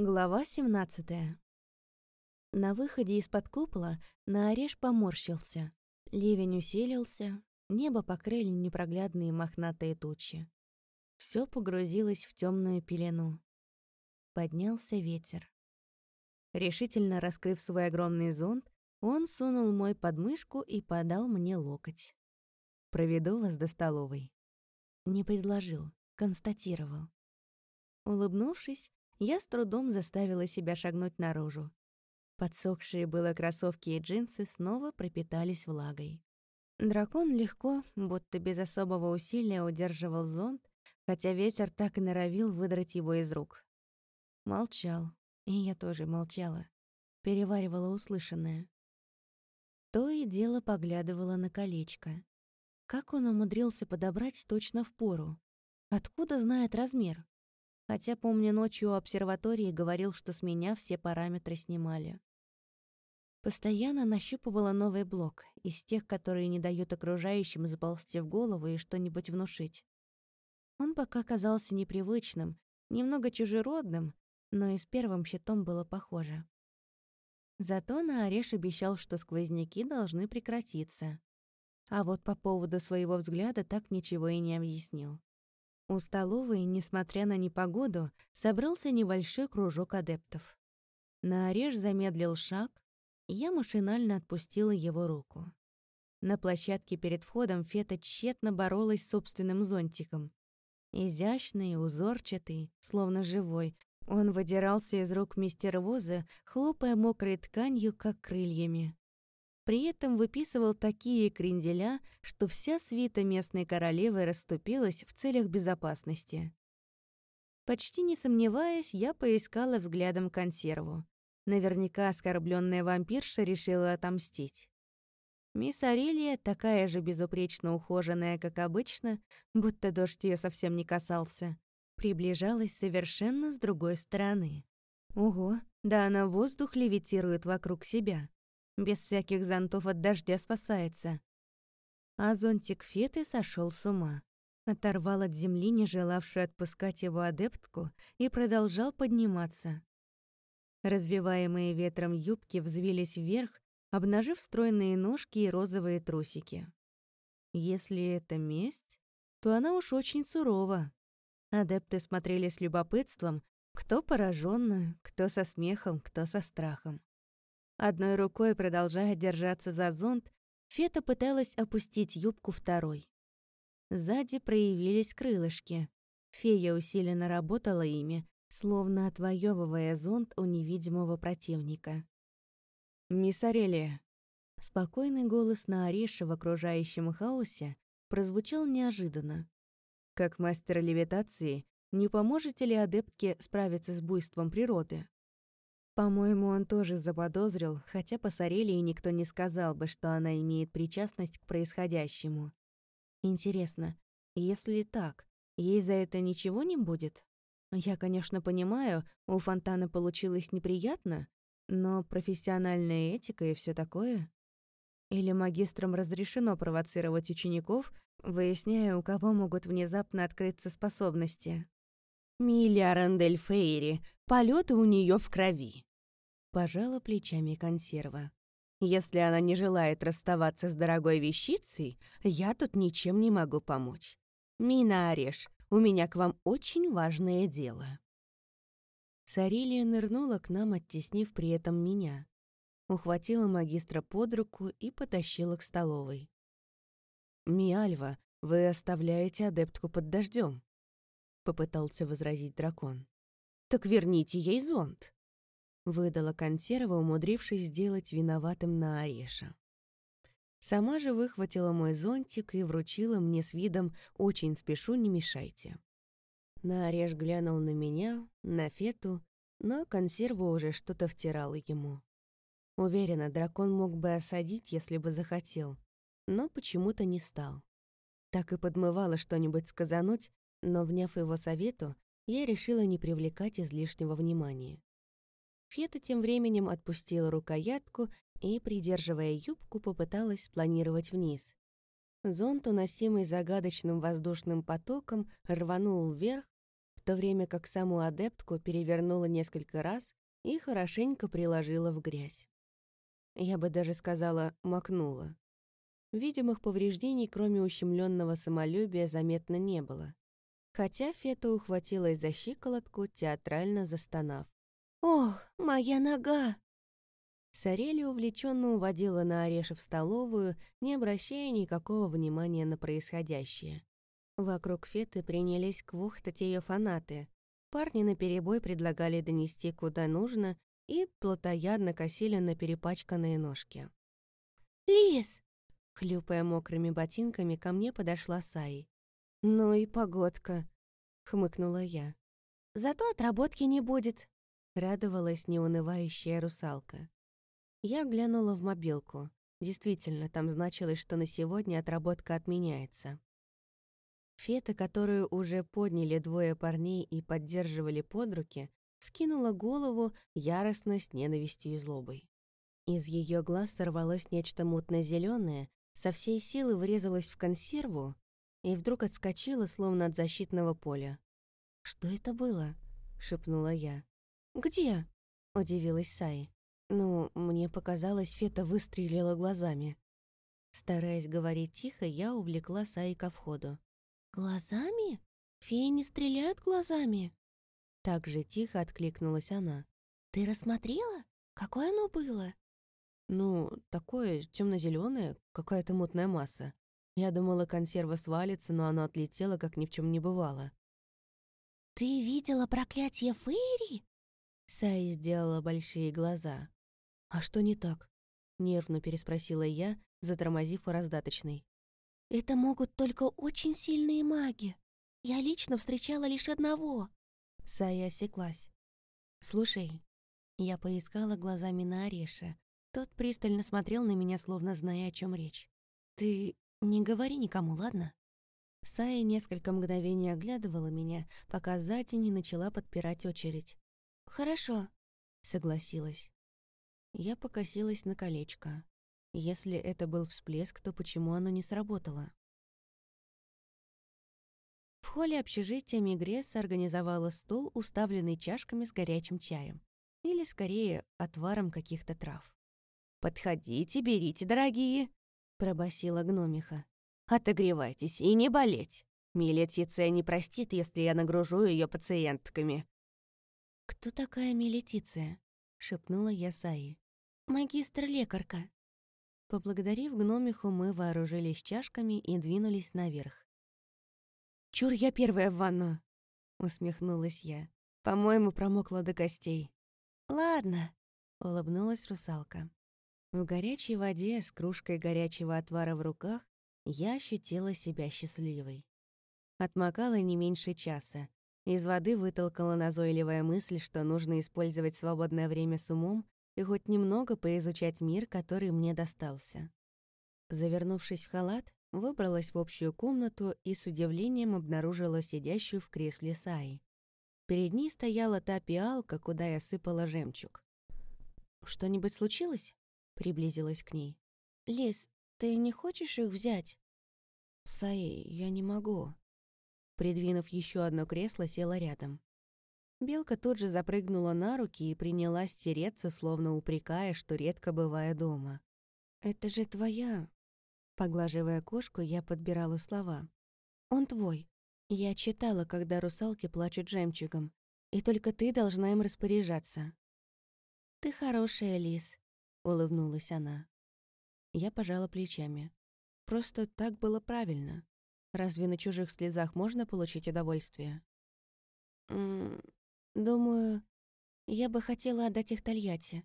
Глава 17 На выходе из-под купола Наореш поморщился. Ливень усилился, небо покрыли непроглядные мохнатые тучи. Все погрузилось в темную пелену. Поднялся ветер. Решительно раскрыв свой огромный зонт, он сунул мой подмышку и подал мне локоть. «Проведу вас до столовой». Не предложил, констатировал. Улыбнувшись, я с трудом заставила себя шагнуть наружу. Подсохшие было кроссовки и джинсы снова пропитались влагой. Дракон легко, будто без особого усилия удерживал зонт, хотя ветер так и норовил выдрать его из рук. Молчал, и я тоже молчала, переваривала услышанное. То и дело поглядывала на колечко. Как он умудрился подобрать точно в пору? Откуда знает размер? Хотя, помню, ночью у обсерватории говорил, что с меня все параметры снимали. Постоянно нащупывала новый блок, из тех, которые не дают окружающим заползти в голову и что-нибудь внушить. Он пока казался непривычным, немного чужеродным, но и с первым щитом было похоже. Зато на Ореш обещал, что сквозняки должны прекратиться. А вот по поводу своего взгляда так ничего и не объяснил. У столовой, несмотря на непогоду, собрался небольшой кружок адептов. Наореш замедлил шаг, и я машинально отпустила его руку. На площадке перед входом Фета тщетно боролась с собственным зонтиком. Изящный, узорчатый, словно живой, он выдирался из рук мистера Воза, хлопая мокрой тканью, как крыльями. При этом выписывал такие кренделя, что вся свита местной королевы расступилась в целях безопасности. Почти не сомневаясь, я поискала взглядом консерву. Наверняка оскорбленная вампирша решила отомстить. Мисс Арелия, такая же безупречно ухоженная, как обычно, будто дождь ее совсем не касался, приближалась совершенно с другой стороны. Ого, да она воздух левитирует вокруг себя без всяких зонтов от дождя спасается. А зонтик Феты сошел с ума. Оторвал от земли не желавшую отпускать его адептку и продолжал подниматься. Развиваемые ветром юбки взвились вверх, обнажив стройные ножки и розовые трусики. Если это месть, то она уж очень сурова. Адепты смотрели с любопытством, кто пораженно, кто со смехом, кто со страхом. Одной рукой, продолжая держаться за зонт, Фета пыталась опустить юбку второй. Сзади проявились крылышки. Фея усиленно работала ими, словно отвоевывая зонт у невидимого противника. «Мисс Арелия!» Спокойный голос на Ореше в окружающем хаосе прозвучал неожиданно. «Как мастер левитации, не поможете ли адептке справиться с буйством природы?» По-моему, он тоже заподозрил, хотя по Сорелии никто не сказал бы, что она имеет причастность к происходящему. Интересно, если так, ей за это ничего не будет? Я, конечно, понимаю, у Фонтана получилось неприятно, но профессиональная этика и все такое. Или магистрам разрешено провоцировать учеников, выясняя, у кого могут внезапно открыться способности. «Миля Рандель Фейри, полеты у нее в крови», Пожала плечами консерва. «Если она не желает расставаться с дорогой вещицей, я тут ничем не могу помочь. Мина Ореш, у меня к вам очень важное дело». Сарилия нырнула к нам, оттеснив при этом меня. Ухватила магистра под руку и потащила к столовой. «Миальва, вы оставляете адептку под дождем, попытался возразить дракон. «Так верните ей зонт!» Выдала консерва, умудрившись сделать виноватым на Ореша. Сама же выхватила мой зонтик и вручила мне с видом «очень спешу, не мешайте». На Ореш глянул на меня, на Фету, но консерва уже что-то втирала ему. Уверена, дракон мог бы осадить, если бы захотел, но почему-то не стал. Так и подмывало что-нибудь сказануть, но, вняв его совету, я решила не привлекать излишнего внимания. Фета тем временем отпустила рукоятку и, придерживая юбку, попыталась спланировать вниз. Зонт, уносимый загадочным воздушным потоком, рванул вверх, в то время как саму адептку перевернула несколько раз и хорошенько приложила в грязь. Я бы даже сказала, макнула. Видимых повреждений, кроме ущемленного самолюбия, заметно не было. Хотя Фета ухватилась за щиколотку, театрально застонав. «Ох, моя нога!» Сарели увлеченно уводила на Ореша в столовую, не обращая никакого внимания на происходящее. Вокруг Феты принялись квухтать ее фанаты. Парни наперебой предлагали донести куда нужно и плотоядно косили на перепачканные ножки. «Лис!» Хлюпая мокрыми ботинками, ко мне подошла Саи. «Ну и погодка», — хмыкнула я. «Зато отработки не будет», — радовалась неунывающая русалка. Я глянула в мобилку. Действительно, там значилось, что на сегодня отработка отменяется. Фета, которую уже подняли двое парней и поддерживали под руки, скинула голову яростно с ненавистью и злобой. Из ее глаз сорвалось нечто мутно зеленое со всей силы врезалась в консерву и вдруг отскочила, словно от защитного поля. «Что это было?» — шепнула я. «Где?» — удивилась Сай. «Ну, мне показалось, Фета выстрелила глазами». Стараясь говорить тихо, я увлекла Саи ко входу. «Глазами? Феи не стреляют глазами?» Так же тихо откликнулась она. «Ты рассмотрела? Какое оно было?» Ну, такое темно-зеленое, какая-то мутная масса. Я думала, консерва свалится, но оно отлетело, как ни в чем не бывало. «Ты видела проклятие Фейри?» Саи сделала большие глаза. «А что не так?» — нервно переспросила я, затормозив у раздаточной. «Это могут только очень сильные маги. Я лично встречала лишь одного». Сая осеклась. «Слушай». Я поискала глазами на Ореша, тот пристально смотрел на меня, словно зная, о чем речь. «Ты не говори никому, ладно?» Сая несколько мгновений оглядывала меня, пока сзади не начала подпирать очередь. «Хорошо», — согласилась. Я покосилась на колечко. Если это был всплеск, то почему оно не сработало? В холле общежития Мигресс организовала стол, уставленный чашками с горячим чаем. Или, скорее, отваром каких-то трав. «Подходите, берите, дорогие!» — пробасила гномиха. «Отогревайтесь и не болеть. Милетиция не простит, если я нагружу ее пациентками». «Кто такая Милетиция?» — шепнула я Саи. «Магистр-лекарка». Поблагодарив гномиху, мы вооружились чашками и двинулись наверх. «Чур, я первая в ванну!» — усмехнулась я. «По-моему, промокла до костей». «Ладно», — улыбнулась русалка. В горячей воде с кружкой горячего отвара в руках я ощутила себя счастливой. Отмокала не меньше часа. Из воды вытолкала назойливая мысль, что нужно использовать свободное время с умом и хоть немного поизучать мир, который мне достался. Завернувшись в халат, выбралась в общую комнату и с удивлением обнаружила сидящую в кресле Саи. Перед ней стояла та пиалка, куда я сыпала жемчуг. «Что-нибудь случилось?» приблизилась к ней. «Лис, ты не хочешь их взять?» «Саи, я не могу». Придвинув еще одно кресло, села рядом. Белка тут же запрыгнула на руки и принялась тереться, словно упрекая, что редко бывая дома. «Это же твоя...» Поглаживая кошку, я подбирала слова. «Он твой. Я читала, когда русалки плачут жемчугом, и только ты должна им распоряжаться». «Ты хорошая, Лис», улыбнулась она. Я пожала плечами. Просто так было правильно. Разве на чужих слезах можно получить удовольствие? М думаю, я бы хотела отдать их Тольятти.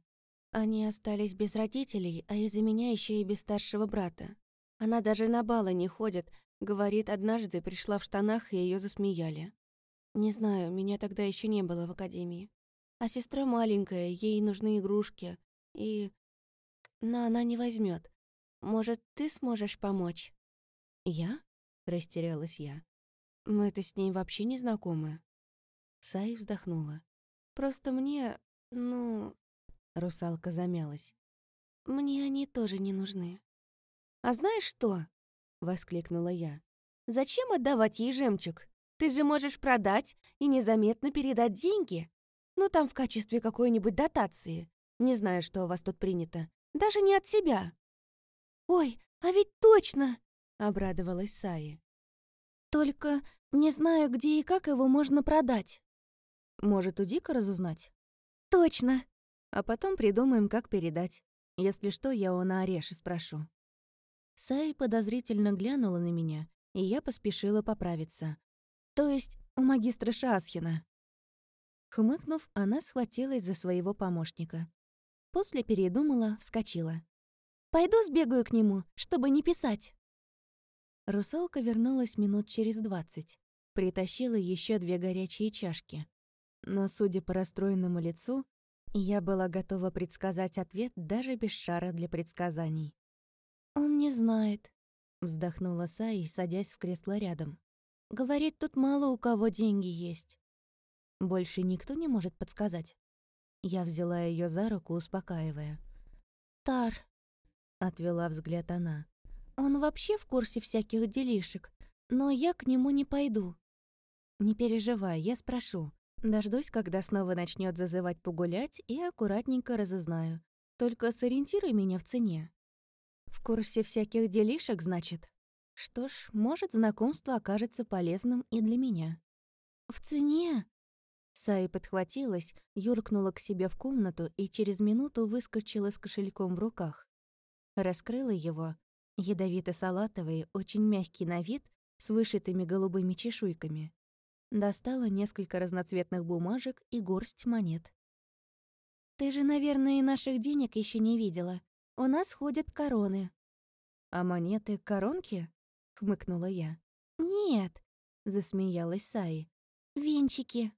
Они остались без родителей, а из-за меня еще и без старшего брата. Она даже на балы не ходит, говорит, однажды пришла в штанах, и ее засмеяли. Не знаю, меня тогда еще не было в академии. А сестра маленькая, ей нужны игрушки. И но она не возьмет. Может, ты сможешь помочь?» «Я?» — растерялась я. «Мы-то с ней вообще не знакомы». Сай вздохнула. «Просто мне... ну...» Русалка замялась. «Мне они тоже не нужны». «А знаешь что?» — воскликнула я. «Зачем отдавать ей жемчуг? Ты же можешь продать и незаметно передать деньги. Ну, там в качестве какой-нибудь дотации. Не знаю, что у вас тут принято. Даже не от себя. Ой, а ведь точно! Обрадовалась Саи. Только не знаю, где и как его можно продать. Может, у Дика разузнать? Точно. А потом придумаем, как передать. Если что, я у Наареши спрошу. Саи подозрительно глянула на меня, и я поспешила поправиться. То есть у магистра Шасхина. Хмыкнув, она схватилась за своего помощника. После передумала, вскочила. «Пойду сбегаю к нему, чтобы не писать». Русалка вернулась минут через двадцать. Притащила еще две горячие чашки. Но, судя по расстроенному лицу, я была готова предсказать ответ даже без шара для предсказаний. «Он не знает», — вздохнула Саи, садясь в кресло рядом. «Говорит, тут мало у кого деньги есть». Больше никто не может подсказать. Я взяла ее за руку, успокаивая. «Тар», — отвела взгляд она, — «он вообще в курсе всяких делишек, но я к нему не пойду». «Не переживай, я спрошу. Дождусь, когда снова начнет зазывать погулять, и аккуратненько разузнаю. Только сориентируй меня в цене. В курсе всяких делишек, значит? Что ж, может, знакомство окажется полезным и для меня. В цене? Саи подхватилась, юркнула к себе в комнату и через минуту выскочила с кошельком в руках. Раскрыла его. Ядовито-салатовый, очень мягкий на вид, с вышитыми голубыми чешуйками. Достала несколько разноцветных бумажек и горсть монет. «Ты же, наверное, наших денег еще не видела. У нас ходят короны». «А монеты — коронки?» — хмыкнула я. «Нет», — засмеялась Саи. «Венчики».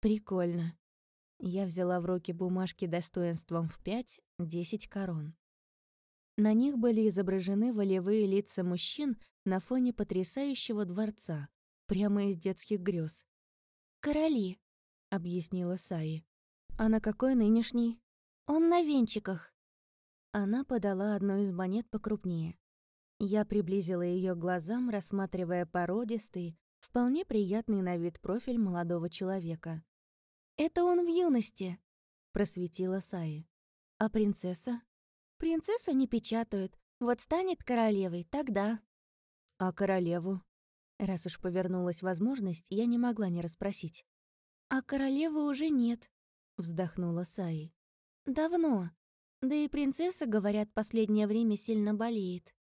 «Прикольно». Я взяла в руки бумажки достоинством в пять, десять корон. На них были изображены волевые лица мужчин на фоне потрясающего дворца, Прямо из детских грез. «Короли», — объяснила Саи. «А на какой нынешний?» «Он на венчиках». Она подала одну из монет покрупнее. Я приблизила ее к глазам, рассматривая породистый, вполне приятный на вид профиль молодого человека. «Это он в юности», — просветила Саи. «А принцесса?» «Принцессу не печатают. Вот станет королевой, тогда». «А королеву?» Раз уж повернулась возможность, я не могла не расспросить. «А королевы уже нет», — вздохнула Саи. «Давно. Да и принцесса, говорят, последнее время сильно болеет.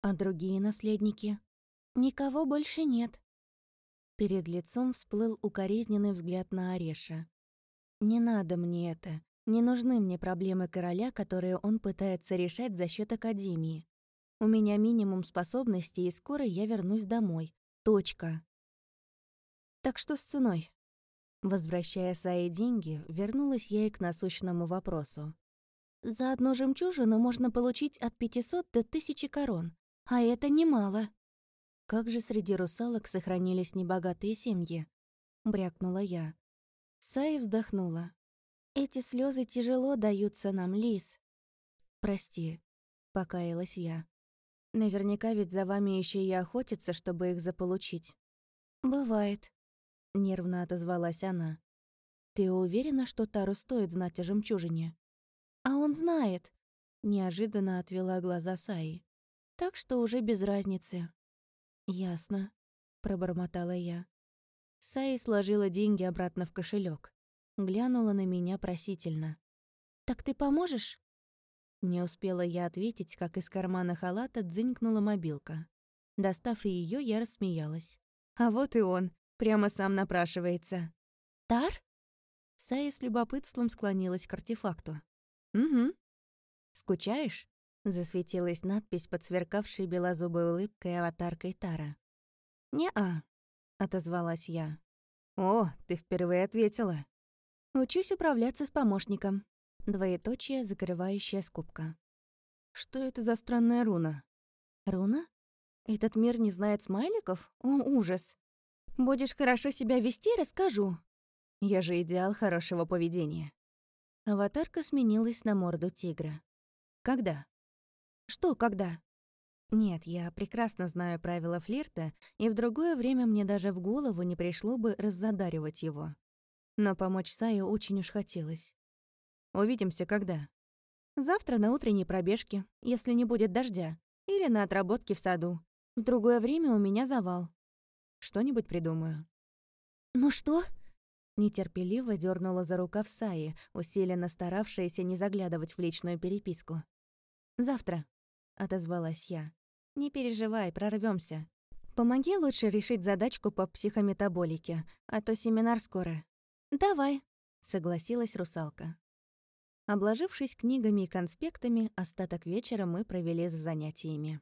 А другие наследники? Никого больше нет». Перед лицом всплыл укоризненный взгляд на Ореша. «Не надо мне это. Не нужны мне проблемы короля, которые он пытается решать за счет Академии. У меня минимум способностей, и скоро я вернусь домой. Точка. Так что с ценой? Возвращая Сае деньги, вернулась я и к насущному вопросу. За одну жемчужину можно получить от 500 до 1000 корон, а это немало. Как же среди русалок сохранились небогатые семьи? Брякнула я. Сая вздохнула. Эти слезы тяжело даются нам, Лис. Прости, покаялась я. Наверняка ведь за вами еще и охотятся, чтобы их заполучить. Бывает. Нервно отозвалась она. Ты уверена, что Тару стоит знать о жемчужине? А он знает. Неожиданно отвела глаза Саи. Так что уже без разницы. Ясно, пробормотала я. Саи сложила деньги обратно в кошелек, глянула на меня просительно. Так ты поможешь? Не успела я ответить, как из кармана халата дзынькнула мобилка. Достав ее, я рассмеялась. А вот и он, прямо сам напрашивается. «Тар?» Сая с любопытством склонилась к артефакту. «Угу». «Скучаешь?» — засветилась надпись под сверкавшей белозубой улыбкой аватаркой Тара. «Не-а», — отозвалась я. «О, ты впервые ответила». «Учусь управляться с помощником», Двоеточие, закрывающая скобка. Что это за странная руна? Руна? Этот мир не знает смайликов? О, ужас. Будешь хорошо себя вести, расскажу. Я же идеал хорошего поведения. Аватарка сменилась на морду тигра. Когда? Что когда? Нет, я прекрасно знаю правила флирта, и в другое время мне даже в голову не пришло бы раззадаривать его. Но помочь Сае очень уж хотелось. «Увидимся когда?» «Завтра на утренней пробежке, если не будет дождя, или на отработке в саду. В другое время у меня завал. Что-нибудь придумаю». «Ну что?» Нетерпеливо дернула за рукав Саи, усиленно старавшаяся не заглядывать в личную переписку. «Завтра», — отозвалась я. «Не переживай, прорвемся. Помоги лучше решить задачку по психометаболике, а то семинар скоро». «Давай», — согласилась русалка. Обложившись книгами и конспектами, остаток вечера мы провели за занятиями.